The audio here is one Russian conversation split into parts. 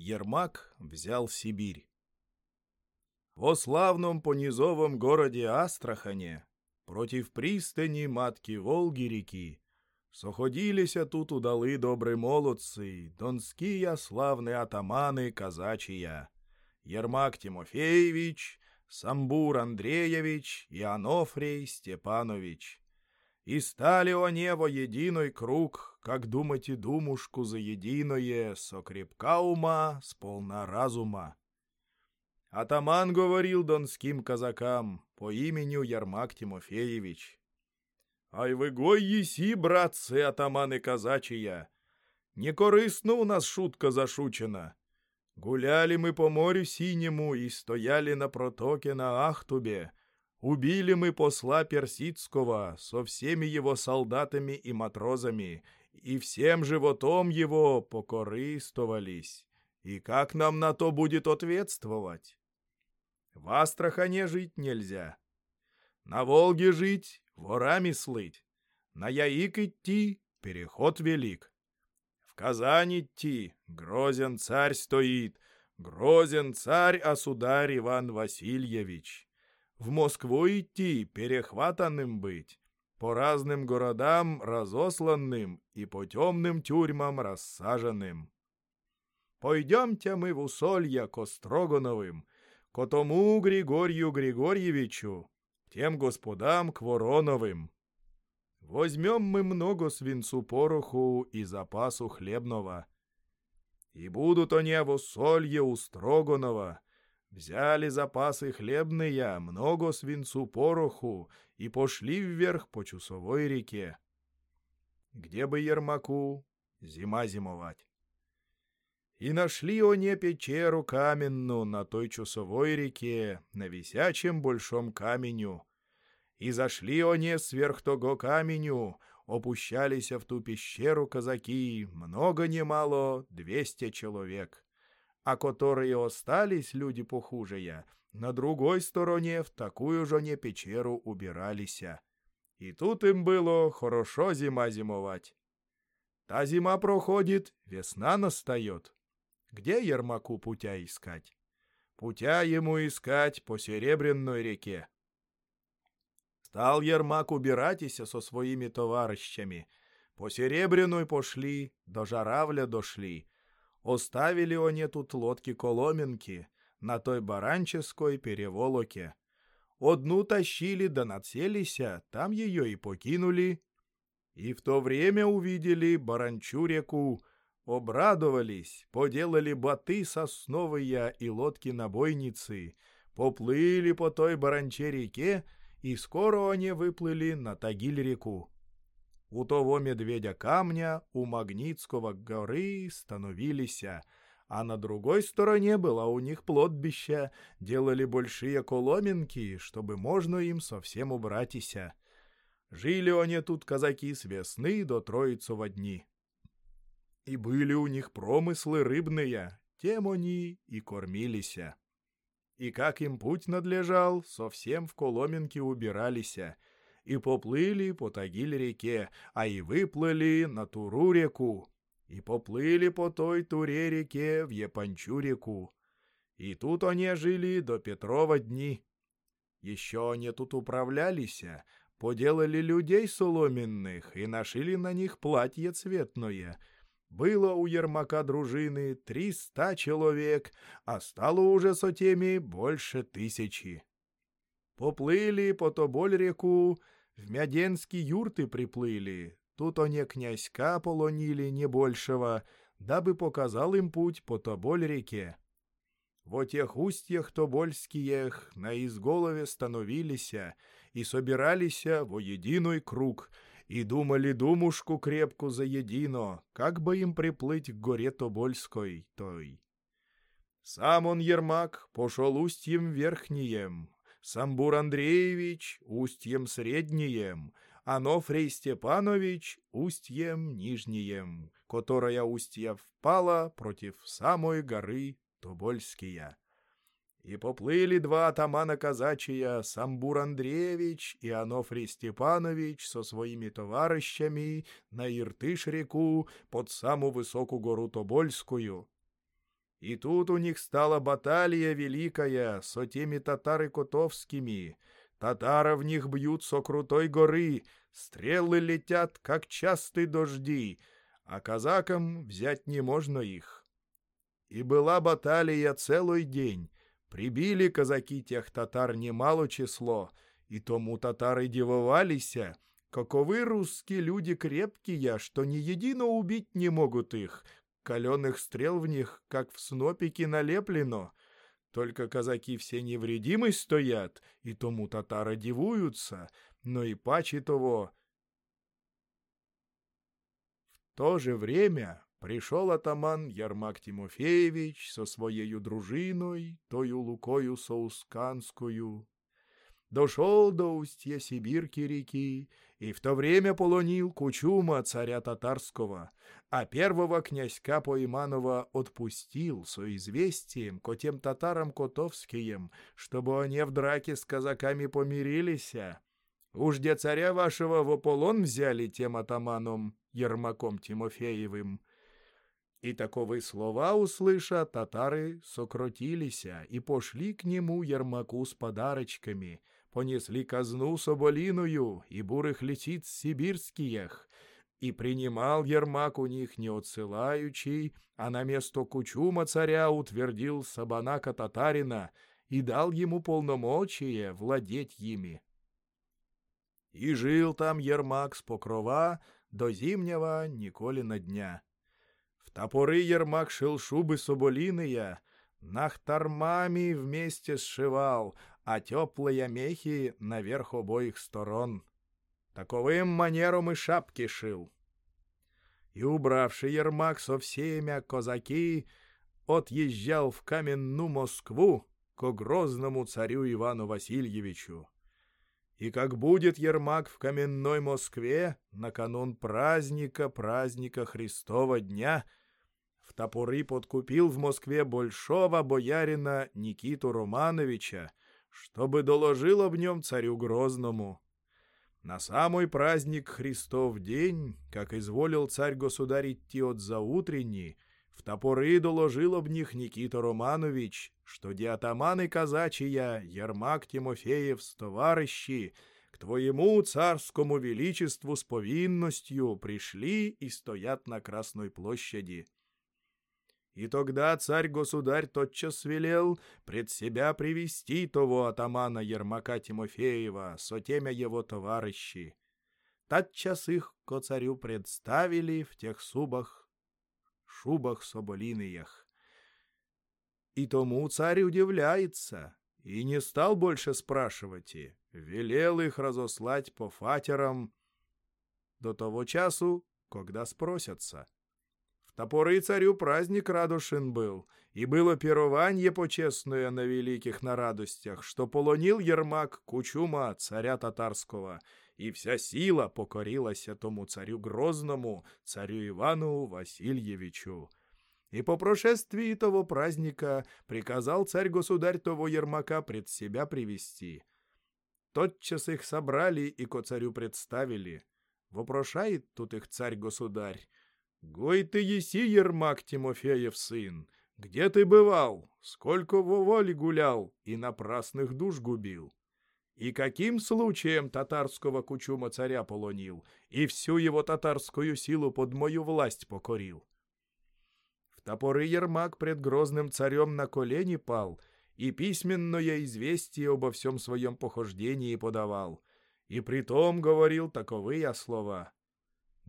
Ермак взял Сибирь. Во славном понизовом городе Астрахане, против пристани матки Волги-реки, Соходилися тут удали добрі молодці, донскія славні атамани казачия, Ермак Тимофеевич, Самбур Андреевич и Анофрей Степанович. И стали они во единой круг, как думать и думушку за единое, со крепка ума, с полна разума. Атаман говорил донским казакам по имени Ермак Тимофеевич. Ай ви гой єсі, братці, атамани казачия. Некорисно у нас шутка зашучена. Гуляли мы по морю синему и стояли на протоке на Ахтубе. Убили мы посла Персидского со всеми его солдатами и матрозами, и всем животом его покорыстовались. И как нам на то будет ответствовать? В Астрахане жить нельзя. На Волге жить, ворами слыть. На Яик идти, переход велик. В Казань идти, грозен царь стоит, грозен царь, а сударь Иван Васильевич. В Москву идти, перехватанным быть, по разным городам разосланным и по темным тюрьмам рассаженным. Пойдемте мы в усолья к Острогановым, к тому Григорию Григорьевичу, тем господам к Вороновым. Возьмем мы много свинцу пороху и запасу хлебного. И будут они в усолье у Строганова. Взяли запасы хлебные, много свинцу пороху и пошли вверх по Чусовой реке. Где бы Ермаку зима зимовать? И нашли они печеру каменную на той часовой реке, на висячем большом каменю. И зашли они сверх того каменю, опущались в ту пещеру казаки, много немало, двести человек. А которые остались люди похужие, на другой стороне в такую же не печеру убирались. И тут им было хорошо зима зимовать. Та зима проходит, весна настает. Где Ермаку путя искать? Путя ему искать по Серебряной реке. Стал Ермак убираться со своими товарищами. По Серебряной пошли, до Жаравля дошли. Оставили они тут лодки-коломенки на той баранческой переволоке. Одну тащили да нацелися, там ее и покинули. И в то время увидели баранчу реку, Обрадовались, поделали боты сосновые и лодки-набойницы, поплыли по той баранче-реке, и скоро они выплыли на Тагиль-реку. У того медведя камня у Магнитского горы становились, а на другой стороне было у них плотбище, делали большие коломенки, чтобы можно им совсем убратися. Жили они тут казаки с весны до Троицова дни. И были у них промыслы рыбные, тем они и кормилися. И как им путь надлежал, совсем в Коломенке убиралися, и поплыли по Тагиль-реке, а и выплыли на Туру-реку, и поплыли по той Туре-реке в Япончу-реку. И тут они жили до Петрова дни. Еще они тут управлялись, поделали людей соломенных и нашили на них платье цветное — было у Ермака дружины триста человек, а стало уже со теми больше тысячи. Поплыли по Тоболь реку, в Мяденские юрты приплыли. Тут они князька полонили не большего, дабы показал им путь по Тоболь реке. В тех устьях Тобольских на изголове становились и собирались во единый круг — и думали думушку крепку заедино, как бы им приплыть к горе Тобольской той. Сам он, Ермак, пошел устьем верхним, Самбур Андреевич — устьем средним, Анофрей Степанович — устьем нижним, которая устья впала против самой горы Тобольския. И поплыли два атамана казачия, Самбур Андреевич и Анофрий Степанович со своими товарищами на Иртыш-реку под саму высокую гору Тобольскую. И тут у них стала баталия великая со теми татары котовскими. Татары в них бьют со крутой горы, стрелы летят, как частые дожди, а казакам взять не можно их. И была баталия целый день. Прибили казаки тех татар немало число, и тому татары дивовалися, каковы русские люди крепкие, что ни едино убить не могут их, каленых стрел в них, как в снопике налеплено. Только казаки все невредимы стоят, и тому татары дивуются, но и паче того. В то же время пришел атаман Ярмак Тимофеевич со своей дружиной, тою Лукою Соусканскую, дошел до устья Сибирки реки и в то время полонил Кучума, царя татарского, а первого князька Поиманова отпустил со известием ко тем татарам котовским, чтобы они в драке с казаками помирились. Уж где царя вашего в ополон взяли тем атаманом Ермаком Тимофеевым. И таковы слова услыша, татары сокротились и пошли к нему Ермаку с подарочками — понесли казну соболиную и бурых летиц сибирских, и принимал Ермак у них не отсылаючий, а на место кучума царя утвердил Сабанака татарина и дал ему полномочие владеть ими. И жил там Ермак с покрова до зимнего Николина дня. В топоры Ермак шил шубы соболиные, нахтармами вместе сшивал, а теплые мехи наверх обоих сторон. Таковым манером и шапки шил. И, убравши Ермак со всеми казаки, отъезжал в каменную Москву к грозному царю Ивану Васильевичу. И как будет Ермак в каменной Москве на канун праздника, праздника Христова дня, в топоры подкупил в Москве большого боярина Никиту Романовича, чтобы доложил об нем царю Грозному. На самый праздник Христов день, как изволил царь-государь идти от заутренней, в топоры доложил об них Никита Романович, что диатаманы казачья, Ермак Тимофеев с товарищи, к твоему царскому величеству с повинностью пришли и стоят на Красной площади. И тогда царь-государь тотчас велел пред себя привести того атамана Ермака Тимофеева со темя его товарищи. Тотчас их ко царю представили в тех субах, шубах соболиных. И тому царь удивляется, и не стал больше спрашивать, и велел их разослать по фатерам до того часу, когда спросятся. Топоры царю праздник радушен был, и было пированье почестное на великих нарадостях, что полонил Ермак Кучума, царя татарского, и вся сила покорилась тому царю Грозному, царю Ивану Васильевичу. И по прошествии того праздника приказал царь-государь того Ермака пред себя привести. Тотчас их собрали и ко царю представили. Вопрошает тут их царь-государь, Гой ты еси, Ермак Тимофеев сын, где ты бывал, сколько в воле гулял и напрасных душ губил? И каким случаем татарского кучума царя полонил и всю его татарскую силу под мою власть покорил? В топоры Ермак пред грозным царем на колени пал и письменное известие обо всем своем похождении подавал, и притом говорил таковые слова —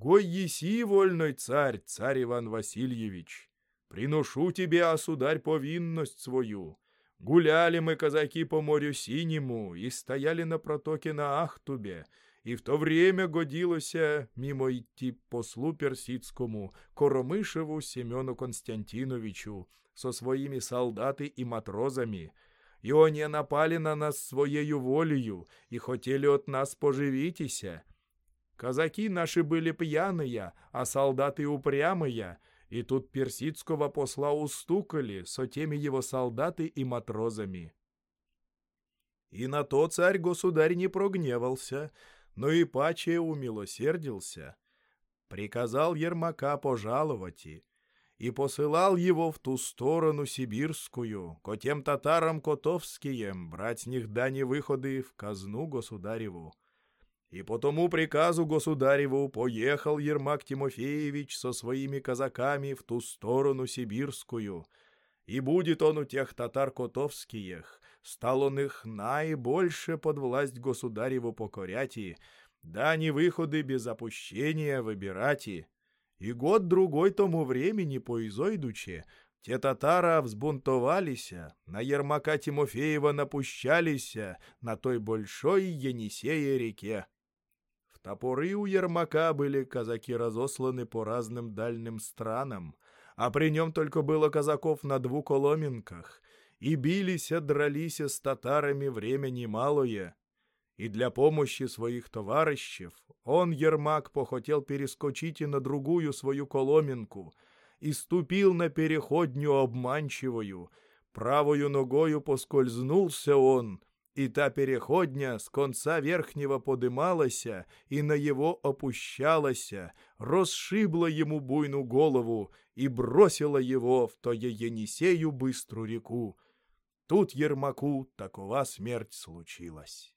Гой еси, вольной царь, царь Иван Васильевич, приношу тебе, а сударь, повинность свою. Гуляли мы, казаки, по морю синему и стояли на протоке на Ахтубе, и в то время годилося мимо идти послу персидскому, Коромышеву Семену Константиновичу, со своими солдаты и матрозами, и они напали на нас своею волею и хотели от нас поживитися, Казаки наши были пьяные, а солдаты упрямые, и тут персидского посла устукали со теми его солдаты и матрозами. И на то царь-государь не прогневался, но и паче умилосердился. Приказал Ермака пожаловать, и посылал его в ту сторону сибирскую, ко тем татарам котовским, брать с них дани выходы в казну государеву. И по тому приказу государеву поехал Ермак Тимофеевич со своими казаками в ту сторону сибирскую, и будет он у тех татар котовских, стал он их наибольше под власть государеву покоряти, дани выходы без опущения выбирати, и. Год-другой тому времени поизойдуче, те татара взбунтовалися, на Ермака Тимофеева напущалися на той большой Енисея реке. Топоры у Ермака были казаки разосланы по разным дальним странам, а при нем только было казаков на двух коломенках, и бились, дрались с татарами время немалое, и для помощи своих товарищев он, Ермак, похотел перескочить и на другую свою коломенку, и ступил на переходню обманчивую, правою ногою поскользнулся он, и та переходня с конца верхнего подымалася и на его опущалася, расшибла ему буйну голову и бросила его в то Енисею быструю реку. Тут Ермаку такова смерть случилась.